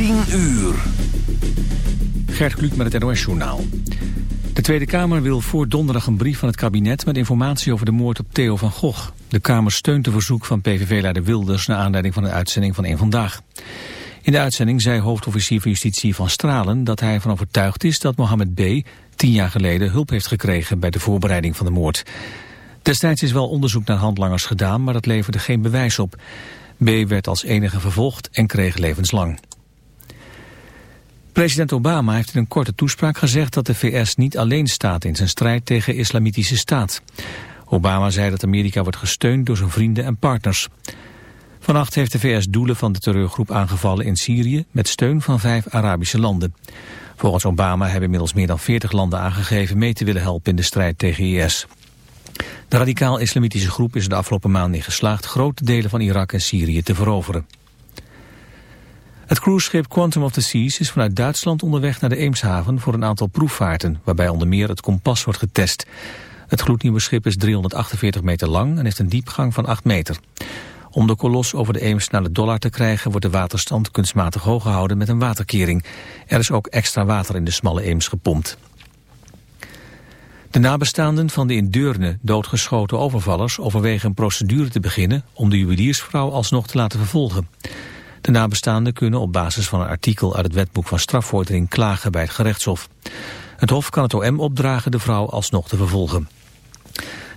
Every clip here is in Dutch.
10 uur. Gert Kluk met het NOS-journaal. De Tweede Kamer wil voor donderdag een brief van het kabinet... met informatie over de moord op Theo van Gogh. De Kamer steunt de verzoek van PVV-leider Wilders... naar aanleiding van de uitzending van Eén Vandaag. In de uitzending zei hoofdofficier van Justitie van Stralen... dat hij ervan overtuigd is dat Mohammed B. tien jaar geleden hulp heeft gekregen... bij de voorbereiding van de moord. Destijds is wel onderzoek naar handlangers gedaan... maar dat leverde geen bewijs op. B. werd als enige vervolgd en kreeg levenslang. President Obama heeft in een korte toespraak gezegd dat de VS niet alleen staat in zijn strijd tegen islamitische staat. Obama zei dat Amerika wordt gesteund door zijn vrienden en partners. Vannacht heeft de VS doelen van de terreurgroep aangevallen in Syrië met steun van vijf Arabische landen. Volgens Obama hebben inmiddels meer dan 40 landen aangegeven mee te willen helpen in de strijd tegen IS. De radicaal-islamitische groep is de afgelopen maanden geslaagd grote delen van Irak en Syrië te veroveren. Het cruiseschip Quantum of the Seas is vanuit Duitsland onderweg naar de Eemshaven voor een aantal proefvaarten, waarbij onder meer het kompas wordt getest. Het gloednieuwe schip is 348 meter lang en heeft een diepgang van 8 meter. Om de kolos over de Eems naar de dollar te krijgen wordt de waterstand kunstmatig hoog gehouden met een waterkering. Er is ook extra water in de smalle Eems gepompt. De nabestaanden van de in Deurne doodgeschoten overvallers overwegen een procedure te beginnen om de juweliersvrouw alsnog te laten vervolgen. De nabestaanden kunnen op basis van een artikel uit het wetboek van strafvordering klagen bij het gerechtshof. Het hof kan het OM opdragen de vrouw alsnog te vervolgen.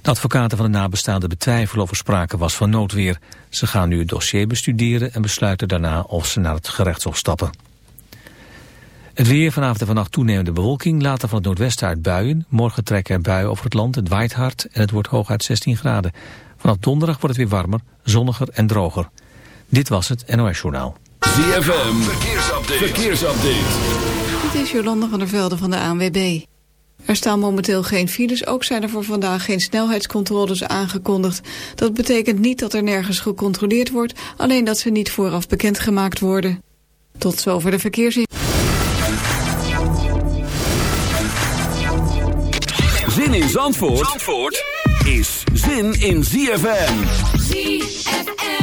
De advocaten van de nabestaanden betwijfelen of er sprake was van noodweer. Ze gaan nu het dossier bestuderen en besluiten daarna of ze naar het gerechtshof stappen. Het weer vanavond en vannacht toenemende bewolking, later van het noordwesten uit buien. Morgen trekken er buien over het land, het waait hard en het wordt hooguit 16 graden. Vanaf donderdag wordt het weer warmer, zonniger en droger. Dit was het NOS Journaal. ZFM, verkeersupdate. verkeersupdate. Dit is Jolanda van der Velde van de ANWB. Er staan momenteel geen files, ook zijn er voor vandaag geen snelheidscontroles aangekondigd. Dat betekent niet dat er nergens gecontroleerd wordt, alleen dat ze niet vooraf bekendgemaakt worden. Tot zover de verkeersin. Zin in Zandvoort, Zandvoort is zin in ZFM. ZFM.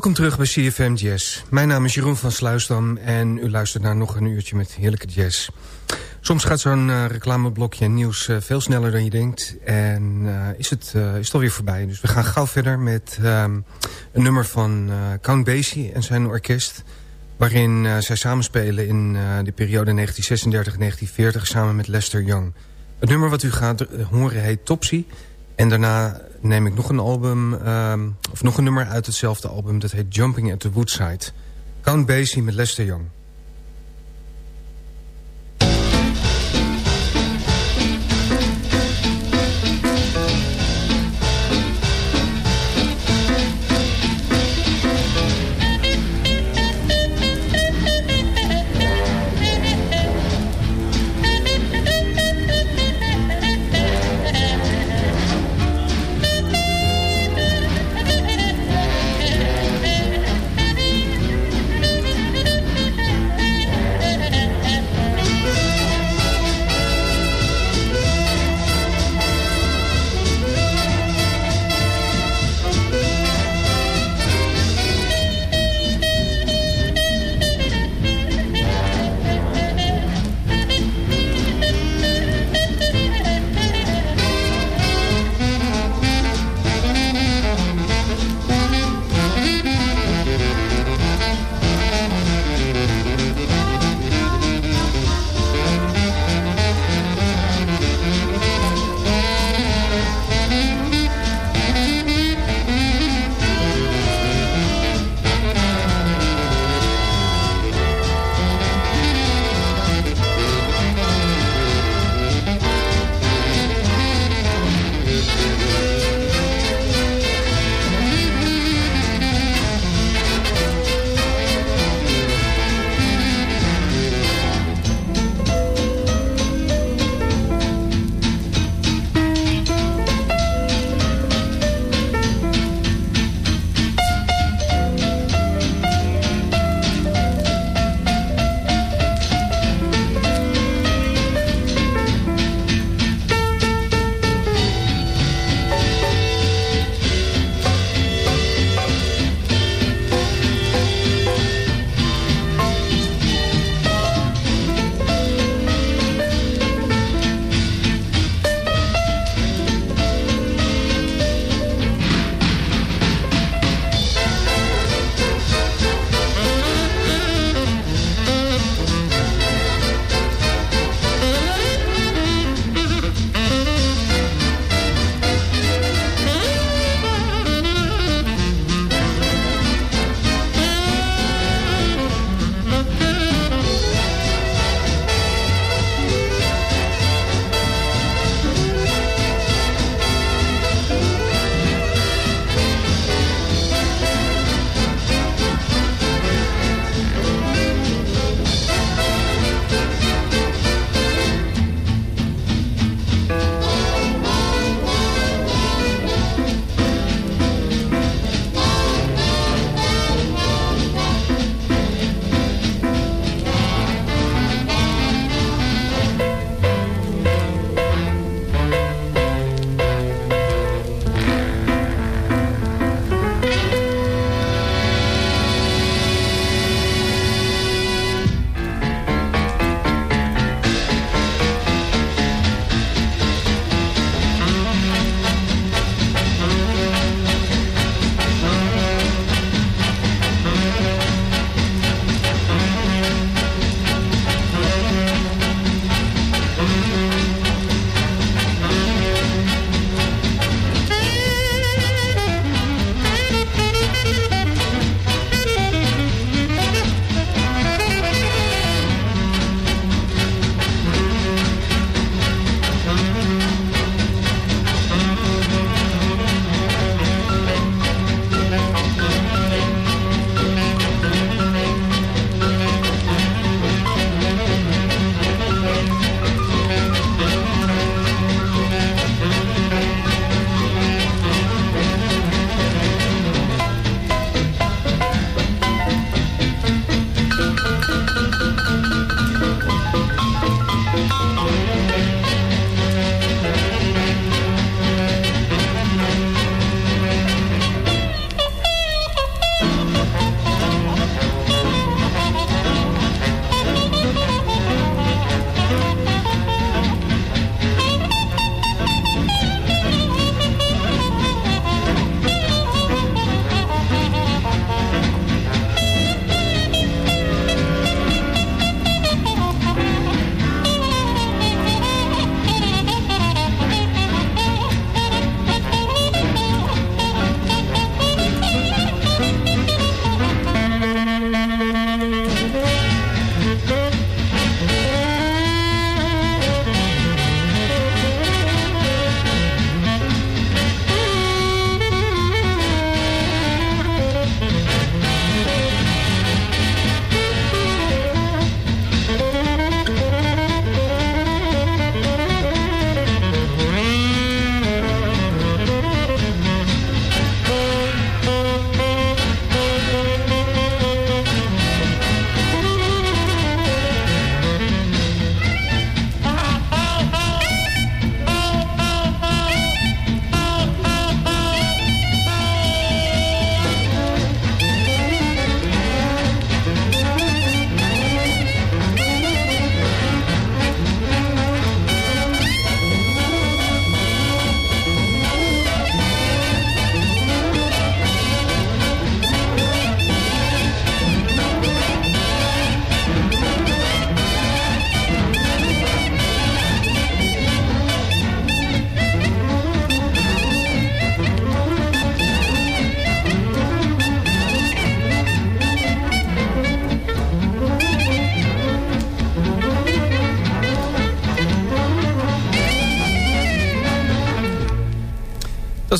Welkom terug bij CFM Jazz. Mijn naam is Jeroen van Sluisdam en u luistert naar nog een uurtje met heerlijke jazz. Soms gaat zo'n uh, reclameblokje en nieuws uh, veel sneller dan je denkt. En uh, is, het, is het alweer voorbij. Dus we gaan gauw verder met um, een nummer van Count Basie en zijn orkest. Waarin zij samenspelen in de periode 1936-1940 samen met Lester Young. Het nummer wat u gaat horen heet Topsy. En daarna neem ik nog een album, um, of nog een nummer uit hetzelfde album. Dat heet Jumping at the Woodside. Count Basie met Lester Young.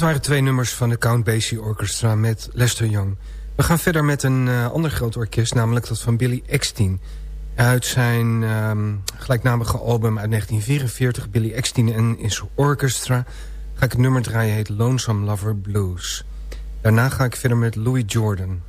Dat waren twee nummers van de Count Basie Orchestra met Lester Young. We gaan verder met een uh, ander groot orkest, namelijk dat van Billy Eckstein. Uit zijn um, gelijknamige album uit 1944, Billy Eckstein en his Orchestra... ga ik het nummer draaien, heet Lonesome Lover Blues. Daarna ga ik verder met Louis Jordan...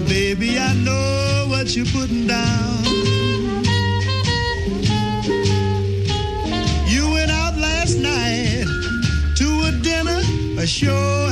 But baby, I know what you're putting down. You went out last night to a dinner, a show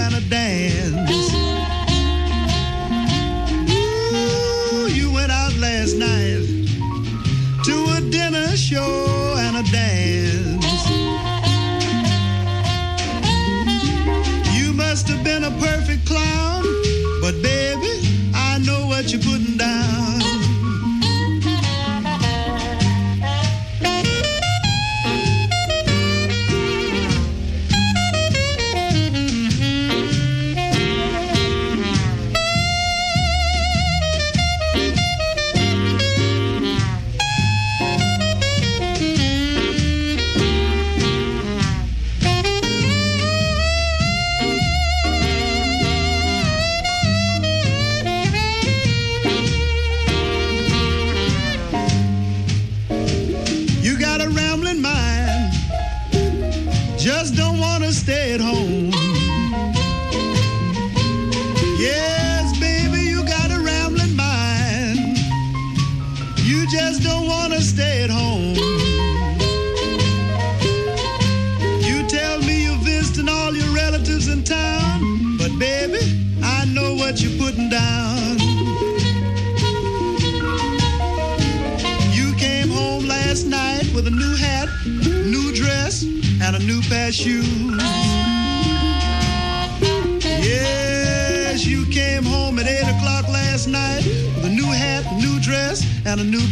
a new.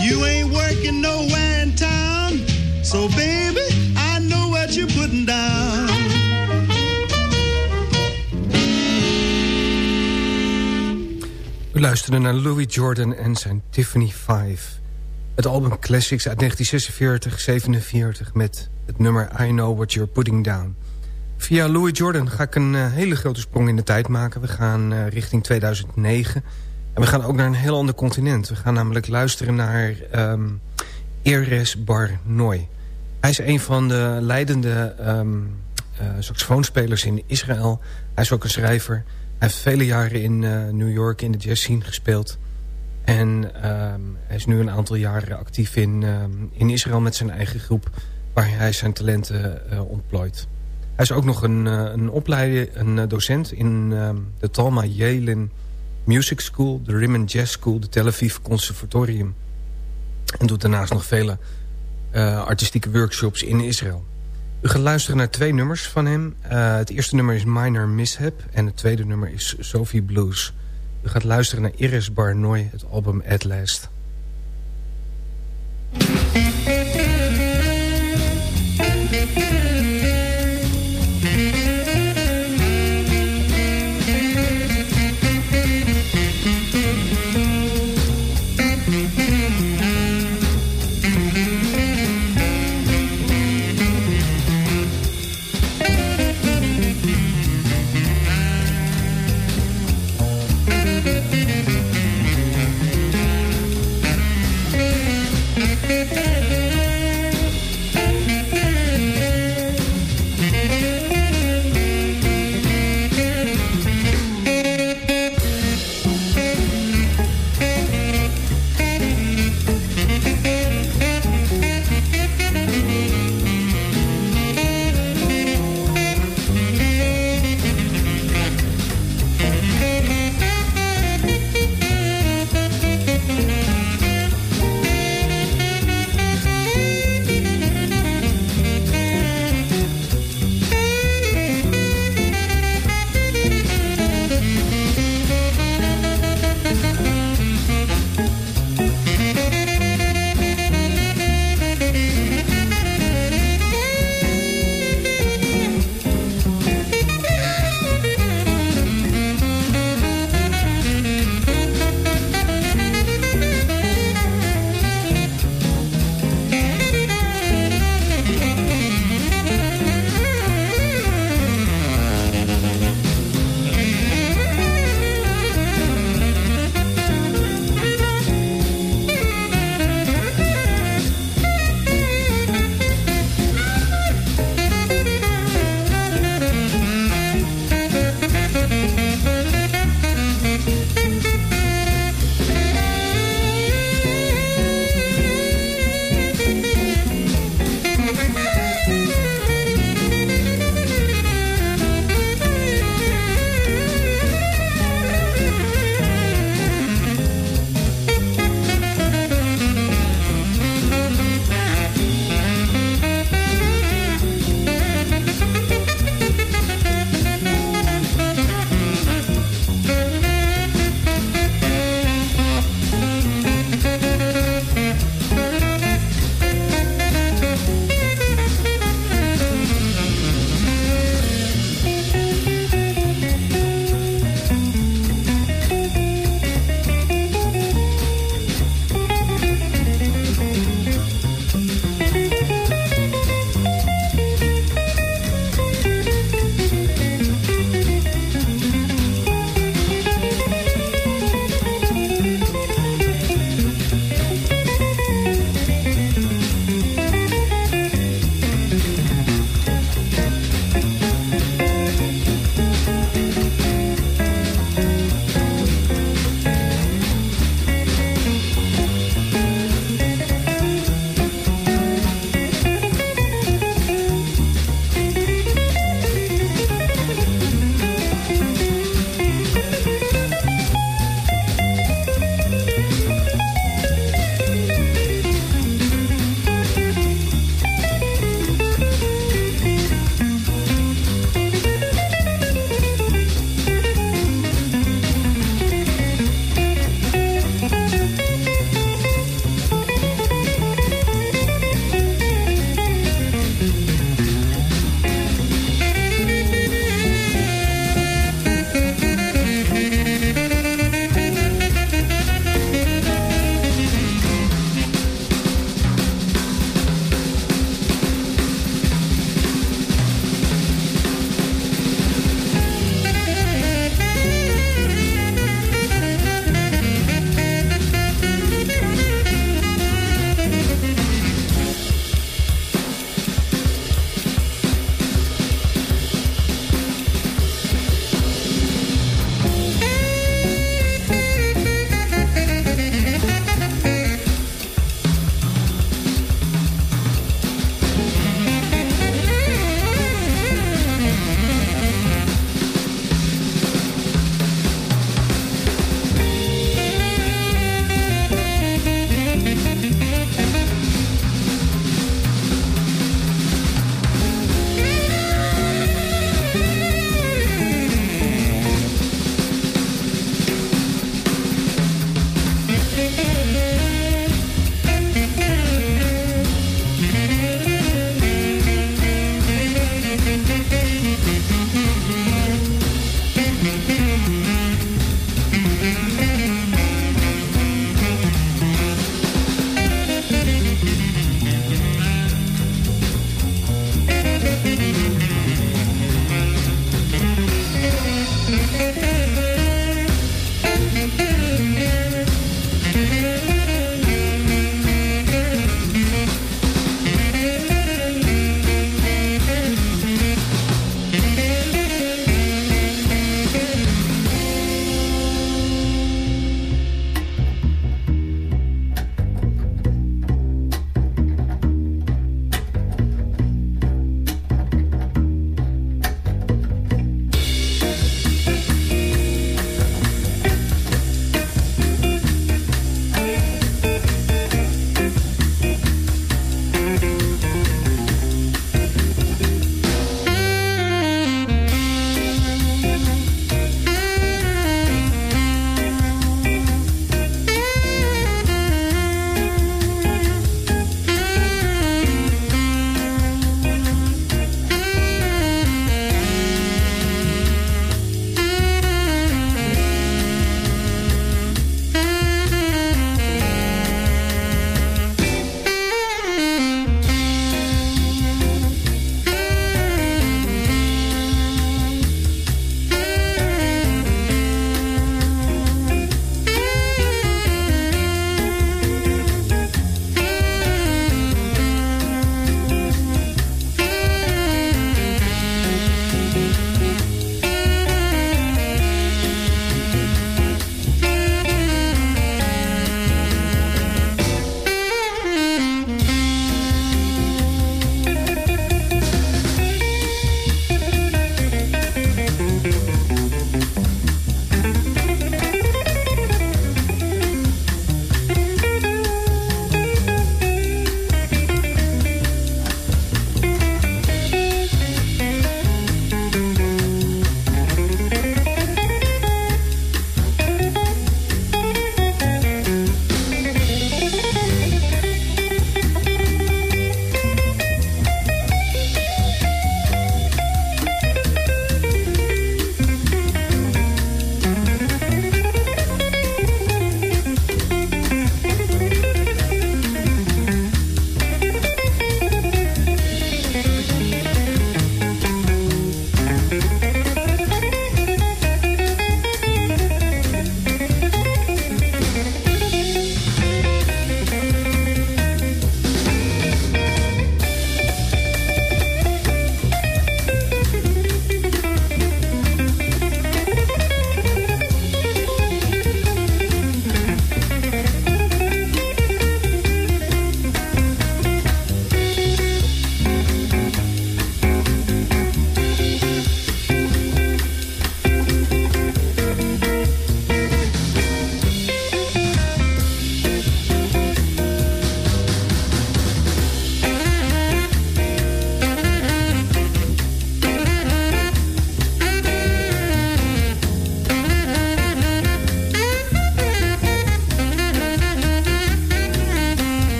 You ain't working nowhere in town, so baby, I know what you're putting down. U luisterde naar Louis Jordan en zijn Tiffany 5. Het album Classics uit 1946, 47 met het nummer I Know What You're Putting Down. Via Louis Jordan ga ik een uh, hele grote sprong in de tijd maken. We gaan uh, richting 2009 en we gaan ook naar een heel ander continent. We gaan namelijk luisteren naar um, Eres Barnoy. Hij is een van de leidende um, uh, saxofoonspelers in Israël. Hij is ook een schrijver. Hij heeft vele jaren in New York in de jazz scene gespeeld. En um, hij is nu een aantal jaren actief in, in Israël met zijn eigen groep... waar hij zijn talenten ontplooit. Hij is ook nog een, uh, een opleider, een docent in um, de Talma Yalin Music School... de Rim Jazz School, de Tel Aviv Conservatorium. En doet daarnaast nog vele artistieke workshops in Israël. U gaat luisteren naar twee nummers van hem. Het eerste nummer is Minor Mishap en het tweede nummer is Sophie Blues. U gaat luisteren naar Iris Barnoy, het album At Last.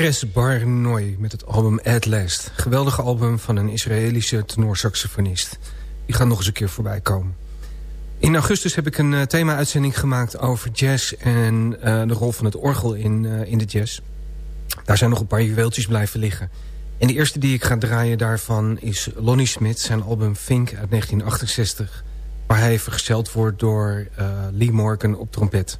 Ires Barnoy met het album At Last. Geweldige album van een Israëlische tenorsaxofonist. Die gaat nog eens een keer voorbij komen. In augustus heb ik een uh, thema-uitzending gemaakt over jazz... en uh, de rol van het orgel in, uh, in de jazz. Daar zijn nog een paar juweeltjes blijven liggen. En de eerste die ik ga draaien daarvan is Lonnie Smith... zijn album Fink uit 1968... waar hij vergezeld wordt door Lee Morgan op trompet.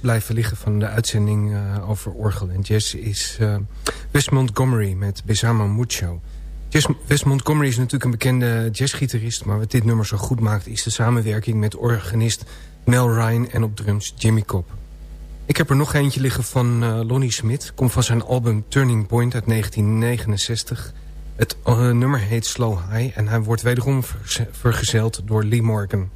Blijven liggen van de uitzending uh, over orgel en jazz... is uh, Wes Montgomery met Besama Mucho. Jazz, Wes Montgomery is natuurlijk een bekende jazzgitarist... maar wat dit nummer zo goed maakt... is de samenwerking met organist Mel Ryan en op drums Jimmy Cobb. Ik heb er nog eentje liggen van uh, Lonnie Smith. Komt van zijn album Turning Point uit 1969. Het nummer heet Slow High... en hij wordt wederom vergezeld door Lee Morgan.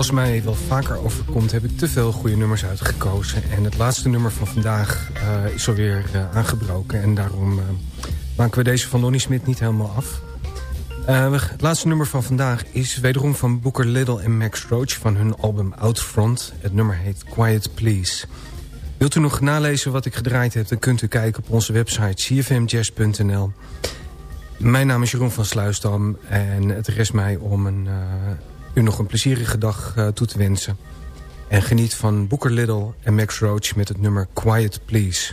Zoals mij wel vaker overkomt, heb ik te veel goede nummers uitgekozen. En het laatste nummer van vandaag uh, is alweer uh, aangebroken. En daarom uh, maken we deze van Lonnie Smit niet helemaal af. het laatste nummer van vandaag is wederom van Booker Little en Max Roach... van hun album Outfront. Het nummer heet Quiet Please. Wilt u nog nalezen wat ik gedraaid heb... dan kunt u kijken op onze website cfmjazz.nl. Mijn naam is Jeroen van Sluisdam en het rest mij om een u nog een plezierige dag uh, toe te wensen. En geniet van Booker Little en Max Roach met het nummer Quiet Please.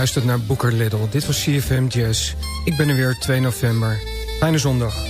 Luistert naar Booker Little. Dit was CFM Jazz. Ik ben er weer 2 november. Fijne zondag.